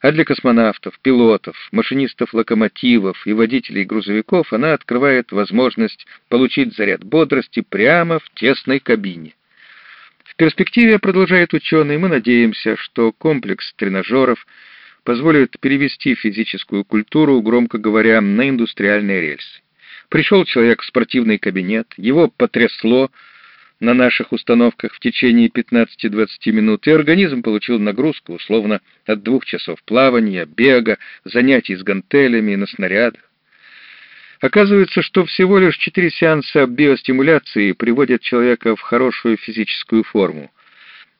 А для космонавтов, пилотов, машинистов локомотивов и водителей грузовиков она открывает возможность получить заряд бодрости прямо в тесной кабине. В перспективе, продолжает ученый, мы надеемся, что комплекс тренажеров позволит перевести физическую культуру, громко говоря, на индустриальные рельсы. Пришел человек в спортивный кабинет, его потрясло, на наших установках в течение 15-20 минут, и организм получил нагрузку, условно, от двух часов плавания, бега, занятий с гантелями на снарядах. Оказывается, что всего лишь четыре сеанса биостимуляции приводят человека в хорошую физическую форму.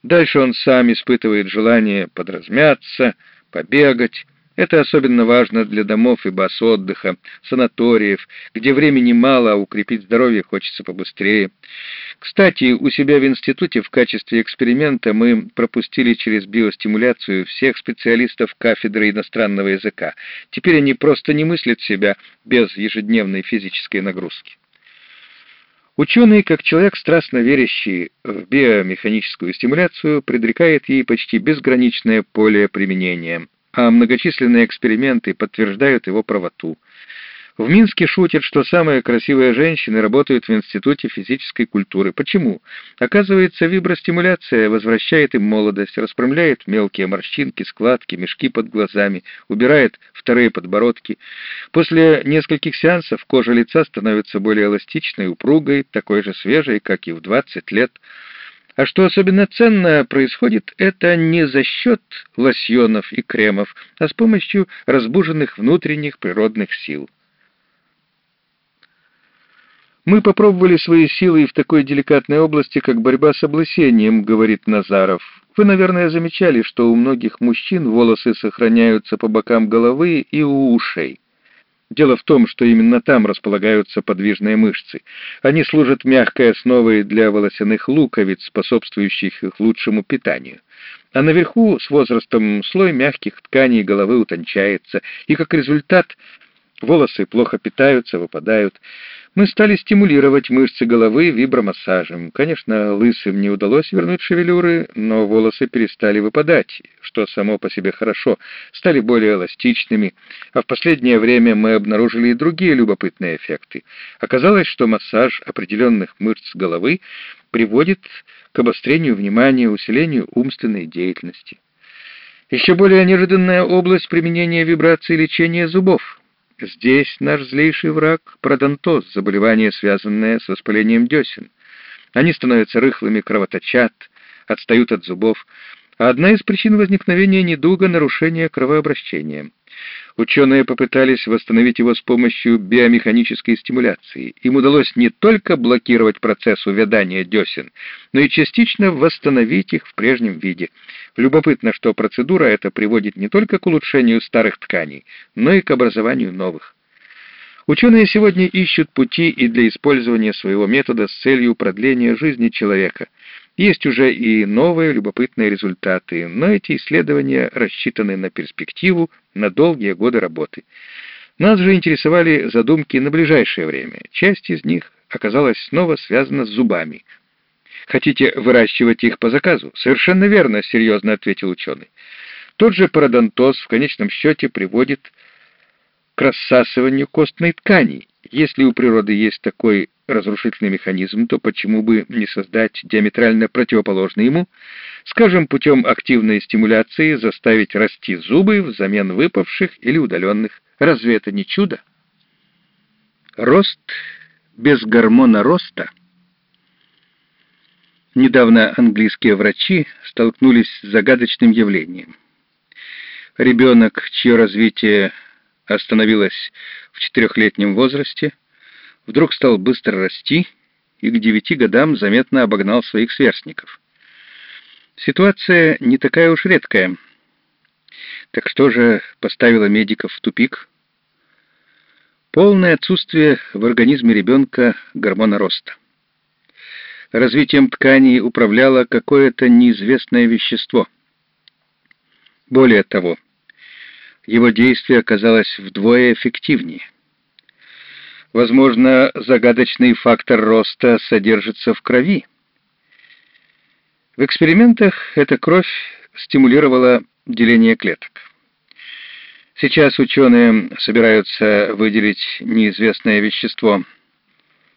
Дальше он сам испытывает желание подразмяться, побегать, это особенно важно для домов и баз отдыха, санаториев, где времени мало, а укрепить здоровье хочется побыстрее. Кстати, у себя в институте в качестве эксперимента мы пропустили через биостимуляцию всех специалистов кафедры иностранного языка. Теперь они просто не мыслят себя без ежедневной физической нагрузки. Ученый, как человек, страстно верящий в биомеханическую стимуляцию, предрекает ей почти безграничное поле применения – а многочисленные эксперименты подтверждают его правоту. В Минске шутят, что самые красивые женщины работают в Институте физической культуры. Почему? Оказывается, вибростимуляция возвращает им молодость, распрямляет мелкие морщинки, складки, мешки под глазами, убирает вторые подбородки. После нескольких сеансов кожа лица становится более эластичной, упругой, такой же свежей, как и в 20 лет. А что особенно ценно происходит, это не за счет лосьонов и кремов, а с помощью разбуженных внутренних природных сил. «Мы попробовали свои силы и в такой деликатной области, как борьба с облысением», — говорит Назаров. «Вы, наверное, замечали, что у многих мужчин волосы сохраняются по бокам головы и у ушей». Дело в том, что именно там располагаются подвижные мышцы. Они служат мягкой основой для волосяных луковиц, способствующих их лучшему питанию. А наверху с возрастом слой мягких тканей головы утончается, и как результат волосы плохо питаются, выпадают. Мы стали стимулировать мышцы головы вибромассажем. Конечно, лысым не удалось вернуть шевелюры, но волосы перестали выпадать, что само по себе хорошо, стали более эластичными. А в последнее время мы обнаружили и другие любопытные эффекты. Оказалось, что массаж определенных мышц головы приводит к обострению внимания, усилению умственной деятельности. Еще более неожиданная область применения вибрации лечения зубов — Здесь наш злейший враг — пародонтоз, заболевание, связанное с воспалением десен. Они становятся рыхлыми, кровоточат, отстают от зубов, одна из причин возникновения недуга — нарушение кровообращения. Ученые попытались восстановить его с помощью биомеханической стимуляции. Им удалось не только блокировать процесс увядания десен, но и частично восстановить их в прежнем виде. Любопытно, что процедура эта приводит не только к улучшению старых тканей, но и к образованию новых. Ученые сегодня ищут пути и для использования своего метода с целью продления жизни человека – есть уже и новые любопытные результаты, но эти исследования рассчитаны на перспективу, на долгие годы работы. Нас же интересовали задумки на ближайшее время. Часть из них оказалась снова связана с зубами. Хотите выращивать их по заказу? Совершенно верно, серьезно ответил ученый. Тот же пародонтоз в конечном счете приводит к рассасыванию костной ткани. Если у природы есть такой разрушительный механизм, то почему бы не создать диаметрально противоположный ему, скажем, путем активной стимуляции заставить расти зубы взамен выпавших или удаленных? Разве это не чудо? Рост без гормона роста. Недавно английские врачи столкнулись с загадочным явлением. Ребенок, чье развитие остановилось в четырехлетнем возрасте, вдруг стал быстро расти и к девяти годам заметно обогнал своих сверстников. Ситуация не такая уж редкая. Так что же поставило медиков в тупик? Полное отсутствие в организме ребенка гормона роста. Развитием тканей управляло какое-то неизвестное вещество. Более того, его действие оказалось вдвое эффективнее — Возможно, загадочный фактор роста содержится в крови. В экспериментах эта кровь стимулировала деление клеток. Сейчас ученые собираются выделить неизвестное вещество –